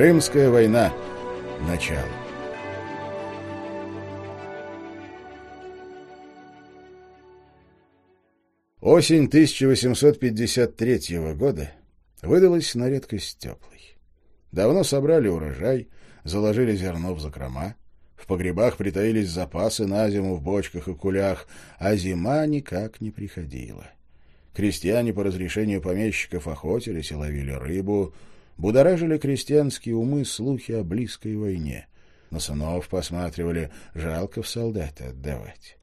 Крымская война. Начало. Осень 1853 года выдалась на редкость теплой. Давно собрали урожай, заложили зерно в закрома, в погребах притаились запасы на зиму в бочках и кулях, а зима никак не приходила. Крестьяне по разрешению помещиков охотились и ловили рыбу, будоражили крестьянские умы слухи о близкой войне. На сынов посматривали, жалко в солдаты отдавать.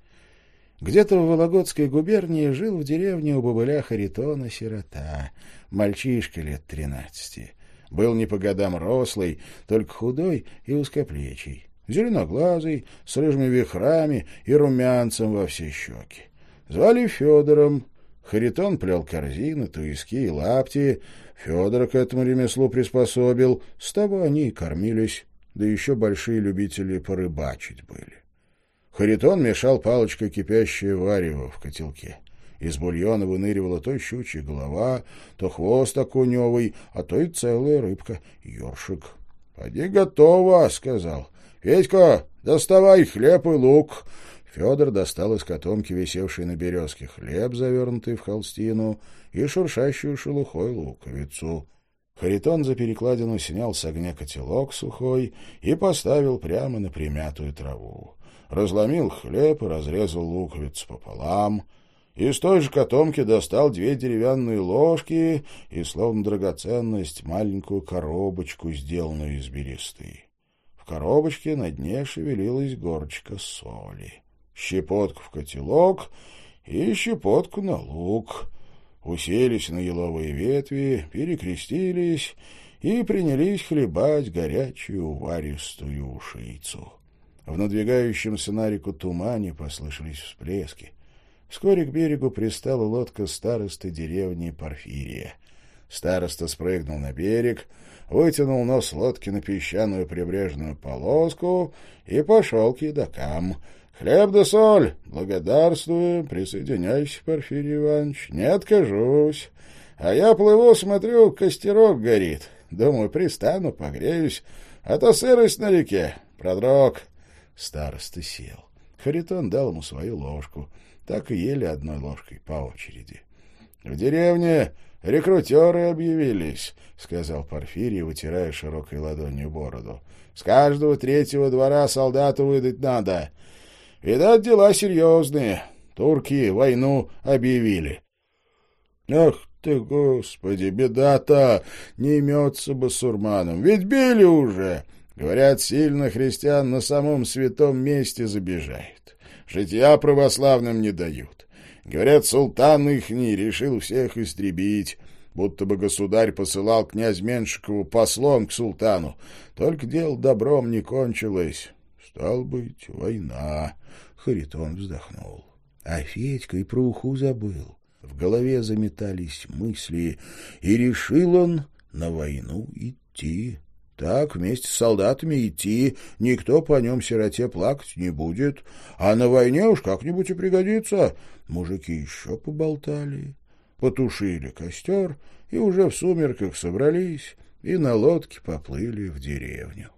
Где-то в Вологодской губернии жил в деревне у бобыля Харитона сирота, мальчишка лет тринадцати. Был не по годам рослый, только худой и узкоплечий, зеленоглазый, с рыжими вихрами и румянцем во все щеки. Звали Федором. Харитон плел корзины, туиски и лапти. Федора к этому ремеслу приспособил. С того они и кормились, да еще большие любители порыбачить были. Харитон мешал палочкой кипящее варево в котелке. Из бульона выныривала то щучья голова, то хвост окуневый, а то и целая рыбка — ёршик. — Поди готово, — сказал. — Федька, доставай хлеб и лук. Федор достал из котомки висевший на березке хлеб, завернутый в холстину, и шуршащую шелухой луковицу. Харитон за перекладину снял с огня котелок сухой и поставил прямо на примятую траву разломил хлеб и разрезал луковицу пополам. Из той же котомки достал две деревянные ложки и, словно драгоценность, маленькую коробочку, сделанную из бересты. В коробочке на дне шевелилась горочка соли. Щепотку в котелок и щепотку на лук. Уселись на еловые ветви, перекрестились и принялись хлебать горячую уваристую ушицу. В надвигающемся на реку тумане послышались всплески. Вскоре к берегу пристала лодка старосты деревни Порфирия. Староста спрыгнул на берег, вытянул нос лодки на песчаную прибрежную полоску и пошел к едокам. «Хлеб да соль! Благодарствую! Присоединяйся, Порфирий Иванович! Не откажусь! А я плыву, смотрю, костерок горит. Думаю, пристану, погреюсь, а то сырость на реке. Продрог. Староста сел. Харитон дал ему свою ложку. Так и ели одной ложкой по очереди. — В деревне рекрутеры объявились, — сказал Порфирий, вытирая широкой ладонью бороду. — С каждого третьего двора солдату выдать надо. Видать, дела серьезные. Турки войну объявили. — Ах ты, господи, беда-то! Не имется басурманом. Ведь били уже! Говорят, сильно христиан на самом святом месте забежает. Житья православным не дают. Говорят, султан ихний решил всех истребить, будто бы государь посылал князь Меншикову послом к султану. Только дело добром не кончилось. Стал быть, война. Харитон вздохнул. А Федька и про уху забыл. В голове заметались мысли, и решил он на войну идти. Так вместе с солдатами идти, никто по нем сироте плакать не будет, а на войне уж как-нибудь и пригодится. Мужики еще поболтали, потушили костер и уже в сумерках собрались и на лодке поплыли в деревню.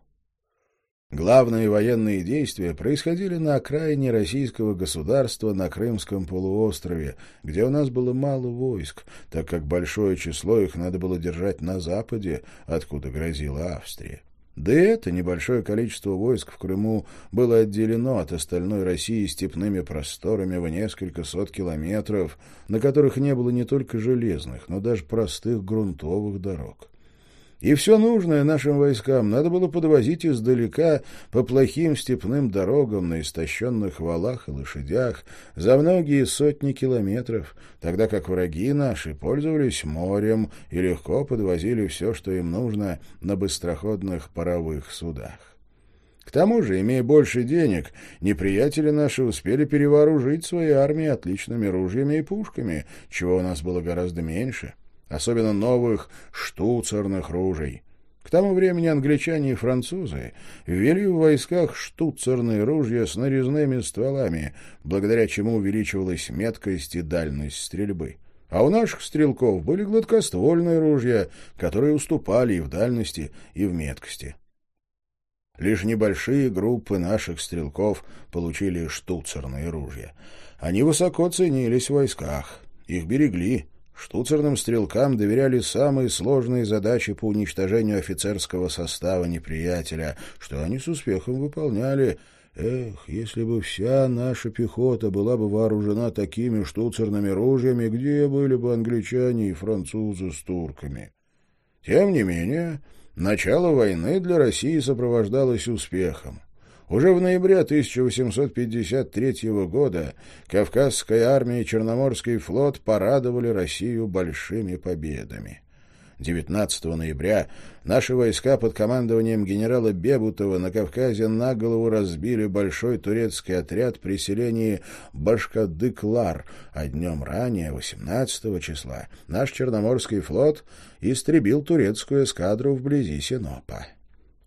Главные военные действия происходили на окраине российского государства на Крымском полуострове, где у нас было мало войск, так как большое число их надо было держать на западе, откуда грозила Австрия. Да и это небольшое количество войск в Крыму было отделено от остальной России степными просторами в несколько сот километров, на которых не было не только железных, но даже простых грунтовых дорог. И все нужное нашим войскам надо было подвозить издалека по плохим степным дорогам на истощенных валах и лошадях за многие сотни километров, тогда как враги наши пользовались морем и легко подвозили все, что им нужно, на быстроходных паровых судах. К тому же, имея больше денег, неприятели наши успели перевооружить свои армии отличными ружьями и пушками, чего у нас было гораздо меньше особенно новых штуцерных ружей. К тому времени англичане и французы ввели в войсках штуцерные ружья с нарезными стволами, благодаря чему увеличивалась меткость и дальность стрельбы. А у наших стрелков были гладкоствольные ружья, которые уступали и в дальности, и в меткости. Лишь небольшие группы наших стрелков получили штуцерные ружья. Они высоко ценились в войсках, их берегли. Штуцерным стрелкам доверяли самые сложные задачи по уничтожению офицерского состава неприятеля, что они с успехом выполняли — Эх, если бы вся наша пехота была бы вооружена такими штуцерными ружьями, где были бы англичане и французы с турками? Тем не менее, начало войны для России сопровождалось успехом. Уже в ноябре 1853 года Кавказская армия и Черноморский флот порадовали Россию большими победами. 19 ноября наши войска под командованием генерала Бебутова на Кавказе на голову разбили большой турецкий отряд при селении Башкадыклар, а днем ранее, 18 числа, наш Черноморский флот истребил турецкую эскадру вблизи Синопа.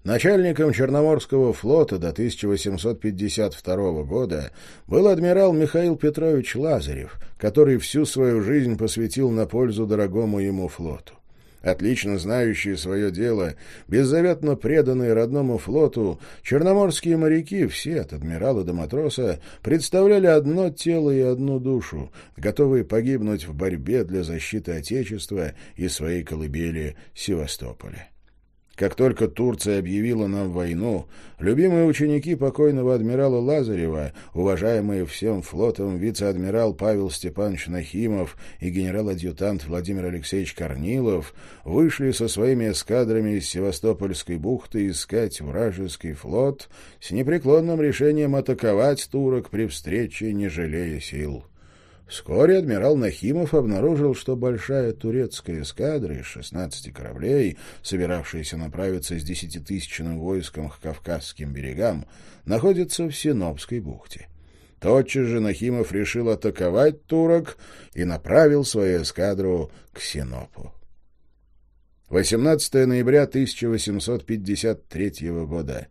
Начальником Черноморского флота до 1852 года был адмирал Михаил Петрович Лазарев, который всю свою жизнь посвятил на пользу дорогому ему флоту отлично знающие свое дело, беззаветно преданные родному флоту, черноморские моряки, все от адмирала до матроса, представляли одно тело и одну душу, готовые погибнуть в борьбе для защиты Отечества и своей колыбели Севастополя. Как только Турция объявила нам войну, любимые ученики покойного адмирала Лазарева, уважаемые всем флотом вице-адмирал Павел Степанович Нахимов и генерал-адъютант Владимир Алексеевич Корнилов, вышли со своими эскадрами из Севастопольской бухты искать вражеский флот с непреклонным решением атаковать турок при встрече, не жалея сил. Вскоре адмирал Нахимов обнаружил, что большая турецкая эскадра из 16 кораблей, собиравшаяся направиться с десятитысячным войском к Кавказским берегам, находится в Синопской бухте. Тотчас же Нахимов решил атаковать турок и направил свою эскадру к Синопу. 18 ноября 1853 года.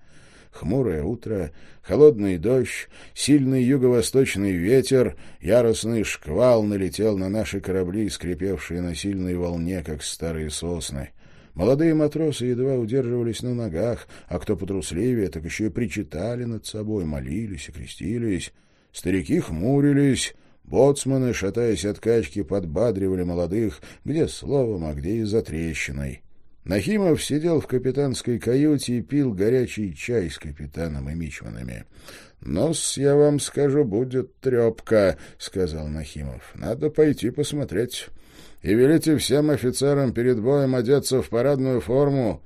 Хмурое утро, холодный дождь, сильный юго-восточный ветер, яростный шквал налетел на наши корабли, скрипевшие на сильной волне, как старые сосны. Молодые матросы едва удерживались на ногах, а кто потрусливее, так еще и причитали над собой, молились и крестились. Старики хмурились, боцманы, шатаясь от качки, подбадривали молодых, где словом, а где и за трещиной. Нахимов сидел в капитанской каюте и пил горячий чай с капитаном и мичманами. «Нос, я вам скажу, будет трепка», — сказал Нахимов. «Надо пойти посмотреть. И велите всем офицерам перед боем одеться в парадную форму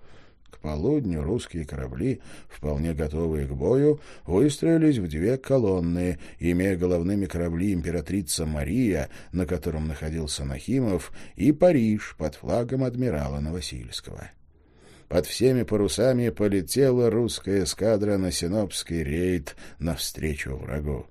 полудню русские корабли, вполне готовые к бою, выстроились в две колонны, имея головными корабли императрица Мария, на котором находился Нахимов, и Париж под флагом адмирала Новосильского. Под всеми парусами полетела русская эскадра на Синопский рейд навстречу врагу.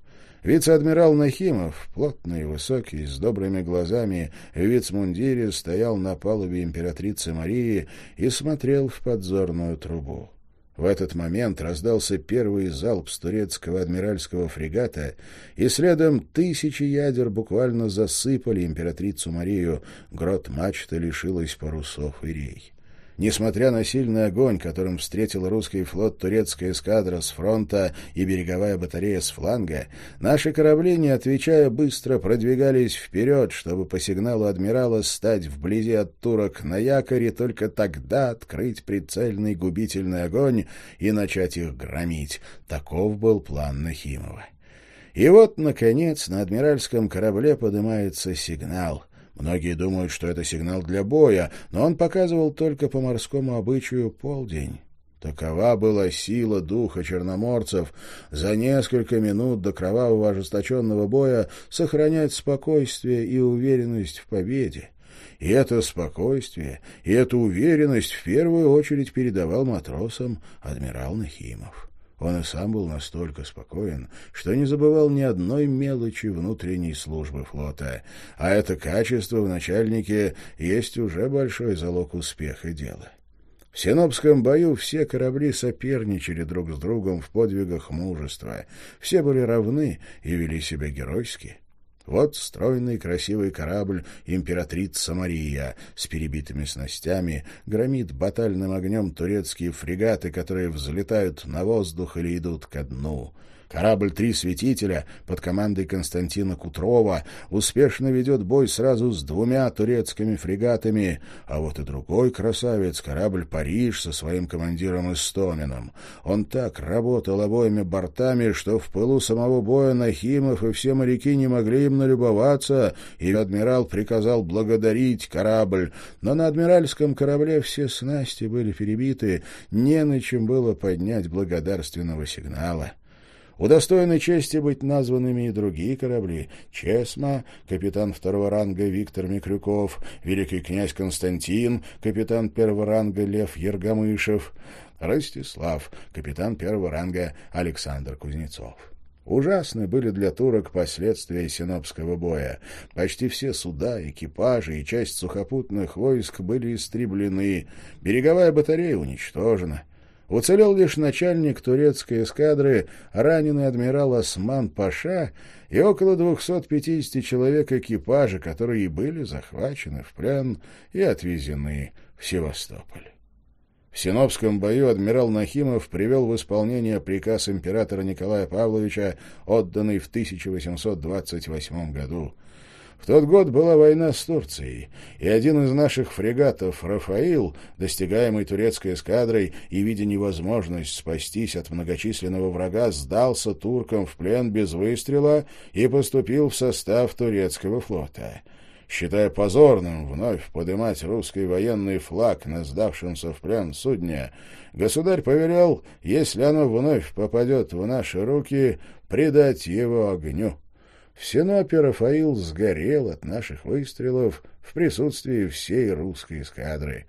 Вице-адмирал Нахимов, плотный высокий, с добрыми глазами, в вицмундире, стоял на палубе императрицы Марии и смотрел в подзорную трубу. В этот момент раздался первый залп с турецкого адмиральского фрегата, и следом тысячи ядер буквально засыпали императрицу Марию. Грот мачта лишилась парусов и рей. Несмотря на сильный огонь, которым встретил русский флот турецкая эскадра с фронта и береговая батарея с фланга, наши корабли, не отвечая, быстро продвигались вперед, чтобы по сигналу адмирала стать вблизи от турок на якоре, только тогда открыть прицельный губительный огонь и начать их громить. Таков был план Нахимова. И вот, наконец, на адмиральском корабле поднимается сигнал — Многие думают, что это сигнал для боя, но он показывал только по морскому обычаю полдень. Такова была сила духа черноморцев за несколько минут до кровавого ожесточенного боя сохранять спокойствие и уверенность в победе. И это спокойствие, и эту уверенность в первую очередь передавал матросам адмирал Нахимов. Он и сам был настолько спокоен, что не забывал ни одной мелочи внутренней службы флота. А это качество в начальнике есть уже большой залог успеха дела. В Синопском бою все корабли соперничали друг с другом в подвигах мужества. Все были равны и вели себя геройски. Вот стройный красивый корабль «Императрица Мария» с перебитыми снастями громит батальным огнем турецкие фрегаты, которые взлетают на воздух или идут ко дну. Корабль «Три светителя» под командой Константина Кутрова успешно ведет бой сразу с двумя турецкими фрегатами, а вот и другой красавец, корабль «Париж» со своим командиром Истомином. Он так работал обоими бортами, что в пылу самого боя Нахимов и все моряки не могли им налюбоваться, и адмирал приказал благодарить корабль. Но на адмиральском корабле все снасти были перебиты, не на чем было поднять благодарственного сигнала. Удостоены чести быть названными и другие корабли. Чесма, капитан второго ранга Виктор Микрюков, великий князь Константин, капитан первого ранга Лев Ергамышев, Ростислав, капитан первого ранга Александр Кузнецов. Ужасны были для турок последствия Синопского боя. Почти все суда, экипажи и часть сухопутных войск были истреблены, береговая батарея уничтожена. Уцелел лишь начальник турецкой эскадры, раненый адмирал Осман Паша и около 250 человек экипажа, которые были захвачены в плен и отвезены в Севастополь. В Синопском бою адмирал Нахимов привел в исполнение приказ императора Николая Павловича, отданный в 1828 году. В тот год была война с Турцией, и один из наших фрегатов «Рафаил», достигаемый турецкой эскадрой и видя невозможность спастись от многочисленного врага, сдался туркам в плен без выстрела и поступил в состав турецкого флота считая позорным вновь поднимать русский военный флаг на сдавшемся в плен судне, государь повелел, если оно вновь попадет в наши руки, предать его огню. В Рафаил сгорел от наших выстрелов в присутствии всей русской эскадры.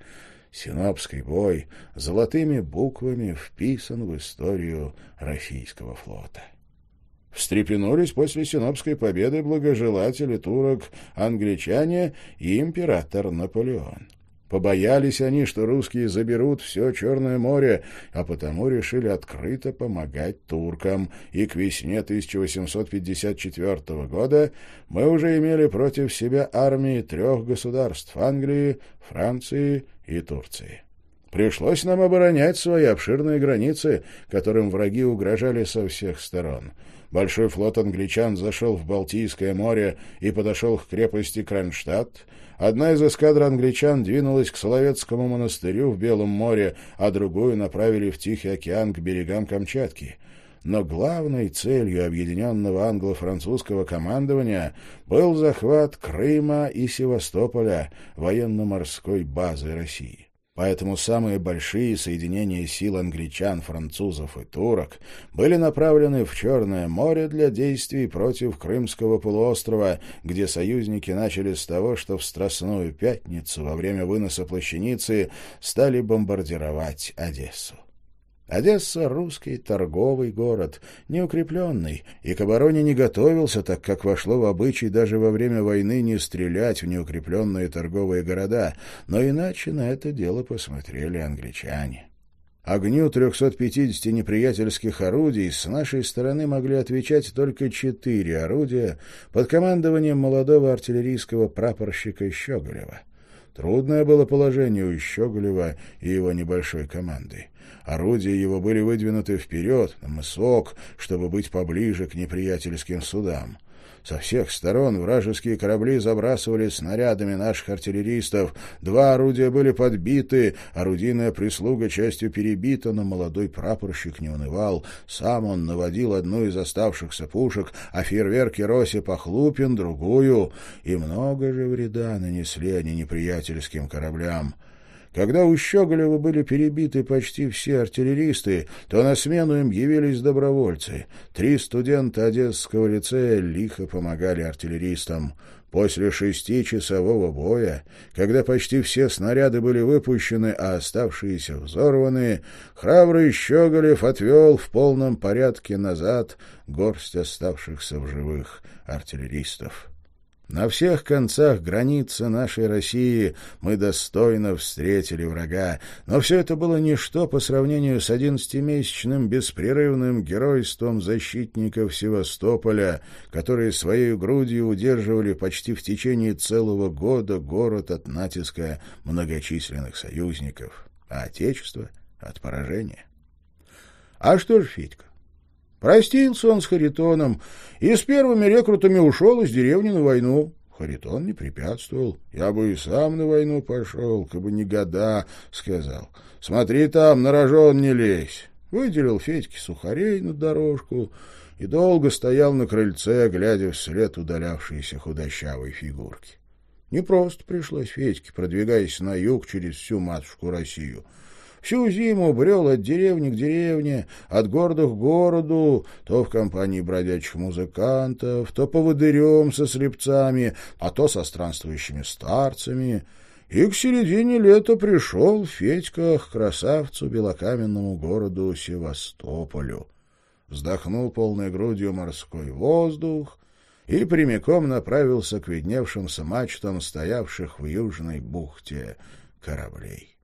Синопский бой золотыми буквами вписан в историю российского флота. Встрепенулись после Синопской победы благожелатели турок, англичане и император Наполеон. Побоялись они, что русские заберут все Черное море, а потому решили открыто помогать туркам, и к весне 1854 года мы уже имели против себя армии трех государств — Англии, Франции и Турции. Пришлось нам оборонять свои обширные границы, которым враги угрожали со всех сторон. Большой флот англичан зашел в Балтийское море и подошел к крепости Кронштадт, Одна из эскадр англичан двинулась к Соловецкому монастырю в Белом море, а другую направили в Тихий океан к берегам Камчатки. Но главной целью объединенного англо-французского командования был захват Крыма и Севастополя, военно-морской базы России. Поэтому самые большие соединения сил англичан, французов и турок были направлены в Черное море для действий против Крымского полуострова, где союзники начали с того, что в Страстную Пятницу во время выноса плащаницы стали бомбардировать Одессу. Одесса — русский торговый город, неукрепленный, и к обороне не готовился, так как вошло в обычай даже во время войны не стрелять в неукрепленные торговые города, но иначе на это дело посмотрели англичане. Огню 350 неприятельских орудий с нашей стороны могли отвечать только четыре орудия под командованием молодого артиллерийского прапорщика Щеголева. Трудное было положение у Щеголева и его небольшой команды. Орудия его были выдвинуты вперед, на мысок, чтобы быть поближе к неприятельским судам. Со всех сторон вражеские корабли забрасывали снарядами наших артиллеристов. Два орудия были подбиты, орудийная прислуга частью перебита, но молодой прапорщик не унывал. Сам он наводил одну из оставшихся пушек, а фейерверки Роси Похлупин — другую. И много же вреда нанесли они неприятельским кораблям. Когда у Щеголева были перебиты почти все артиллеристы, то на смену им явились добровольцы. Три студента Одесского лицея лихо помогали артиллеристам. После шестичасового боя, когда почти все снаряды были выпущены, а оставшиеся взорваны, храбрый Щеголев отвел в полном порядке назад горсть оставшихся в живых артиллеристов. На всех концах границы нашей России мы достойно встретили врага, но все это было ничто по сравнению с одиннадцатимесячным беспрерывным геройством защитников Севастополя, которые своей грудью удерживали почти в течение целого года город от натиска многочисленных союзников, а Отечество — от поражения. А что ж Федька? Простился он с Харитоном и с первыми рекрутами ушел из деревни на войну. Харитон не препятствовал. «Я бы и сам на войну пошел, как бы не года», — сказал. «Смотри там, на рожон не лезь». Выделил Федьке сухарей на дорожку и долго стоял на крыльце, глядя вслед удалявшейся худощавой фигурки. Не просто пришлось Федьке, продвигаясь на юг через всю матушку Россию — Всю зиму брел от деревни к деревне, от города к городу, то в компании бродячих музыкантов, то по водырем со слепцами, а то со странствующими старцами. И к середине лета пришел Федька к красавцу белокаменному городу Севастополю. Вздохнул полной грудью морской воздух и прямиком направился к видневшимся мачтам стоявших в южной бухте кораблей.